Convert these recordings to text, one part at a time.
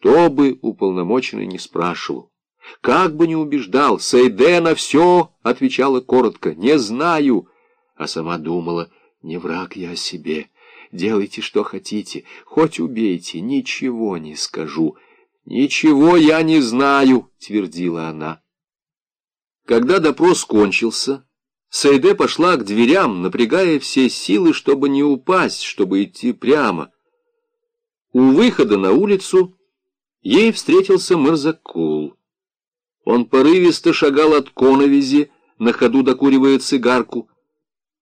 Что бы уполномоченный не спрашивал, как бы ни убеждал, Сейде на все отвечала коротко «не знаю», а сама думала «не враг я себе, делайте, что хотите, хоть убейте, ничего не скажу». «Ничего я не знаю», — твердила она. Когда допрос кончился, Сайде пошла к дверям, напрягая все силы, чтобы не упасть, чтобы идти прямо. У выхода на улицу ей встретился Мырзакул. Он порывисто шагал от коновизи, на ходу докуривая цигарку.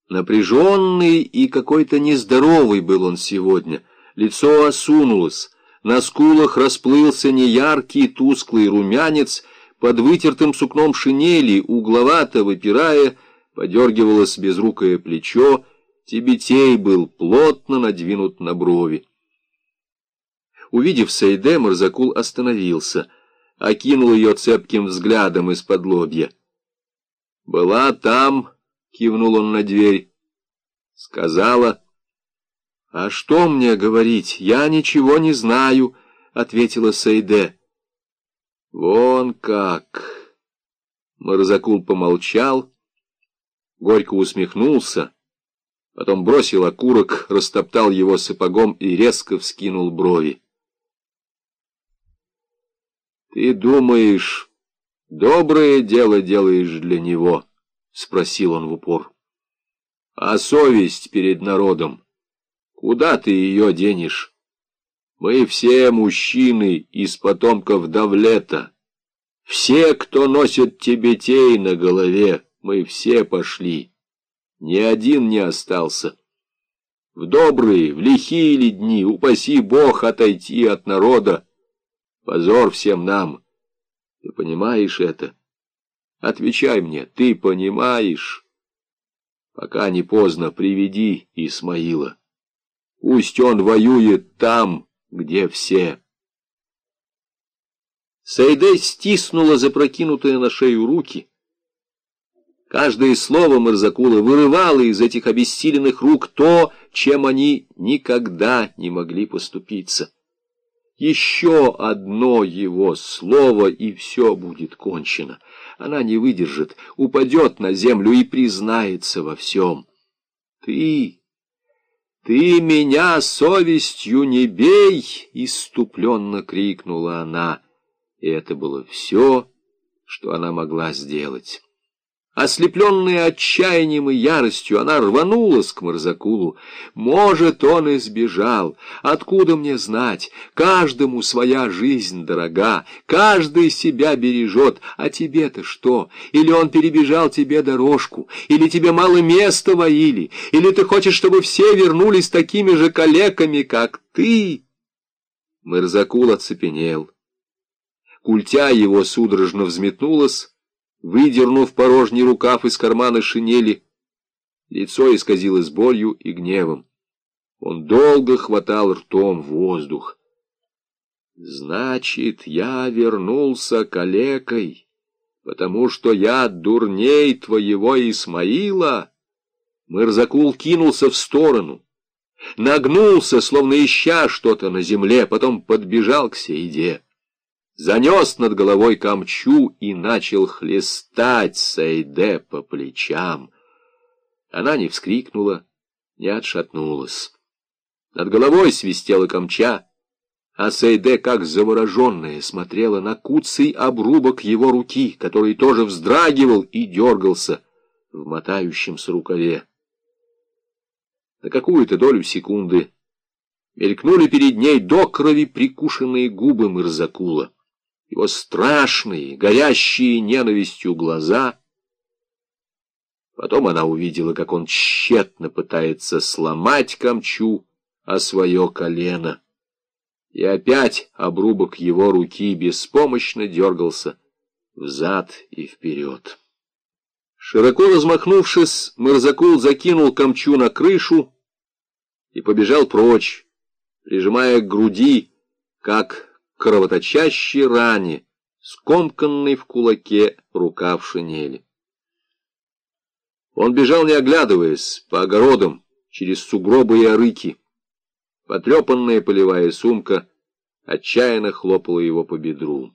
Напряженный и какой-то нездоровый был он сегодня. Лицо осунулось, на скулах расплылся неяркий тусклый румянец, под вытертым сукном шинели, угловато выпирая, подергивалось безрукое плечо, Тибетей был плотно надвинут на брови. Увидев Сейде, Марзакул остановился, окинул ее цепким взглядом из-под лобья. «Была там», — кивнул он на дверь, — сказала. «А что мне говорить? Я ничего не знаю», — ответила Сейде. «Вон как!» Марзакул помолчал, горько усмехнулся, потом бросил окурок, растоптал его сапогом и резко вскинул брови. «Ты думаешь, доброе дело делаешь для него?» — спросил он в упор. «А совесть перед народом? Куда ты ее денешь? Мы все мужчины из потомков Давлета. Все, кто носит тибетей на голове, мы все пошли. Ни один не остался. В добрые, в лихие ли дни, упаси Бог отойти от народа, Позор всем нам. Ты понимаешь это? Отвечай мне, ты понимаешь? Пока не поздно, приведи Исмаила. Пусть он воюет там, где все. Сайде стиснула запрокинутые на шею руки. Каждое слово Марзакула вырывало из этих обессиленных рук то, чем они никогда не могли поступиться. Еще одно его слово, и все будет кончено. Она не выдержит, упадет на землю и признается во всем. Ты, ты меня совестью не бей, иступленно крикнула она. И это было все, что она могла сделать. Ослепленная отчаянием и яростью, она рванулась к Марзакулу. Может, он и сбежал. Откуда мне знать? Каждому своя жизнь дорога, каждый себя бережет. А тебе-то что? Или он перебежал тебе дорожку? Или тебе мало места воили? Или ты хочешь, чтобы все вернулись такими же калеками, как ты? Марзакул оцепенел. Культя его судорожно взметнулась, выдернув порожний рукав из кармана шинели. Лицо исказилось болью и гневом. Он долго хватал ртом воздух. «Значит, я вернулся калекой, потому что я дурней твоего Исмаила?» Мырзакул кинулся в сторону, нагнулся, словно ища что-то на земле, потом подбежал к Сейде занес над головой камчу и начал хлестать Сайде по плечам. Она не вскрикнула, не отшатнулась. Над головой свистела камча, а Сайде, как завороженная, смотрела на куцый обрубок его руки, который тоже вздрагивал и дергался в мотающемся рукаве. На какую-то долю секунды мелькнули перед ней до крови прикушенные губы Мырзакула его страшные, горящие ненавистью глаза. Потом она увидела, как он тщетно пытается сломать камчу о свое колено. И опять обрубок его руки беспомощно дергался взад и вперед. Широко размахнувшись, Мырзакул закинул камчу на крышу и побежал прочь, прижимая к груди, как кровоточащей ране, скомканной в кулаке рукав шинели. Он бежал, не оглядываясь, по огородам, через сугробы и орыки. Потрепанная полевая сумка отчаянно хлопала его по бедру.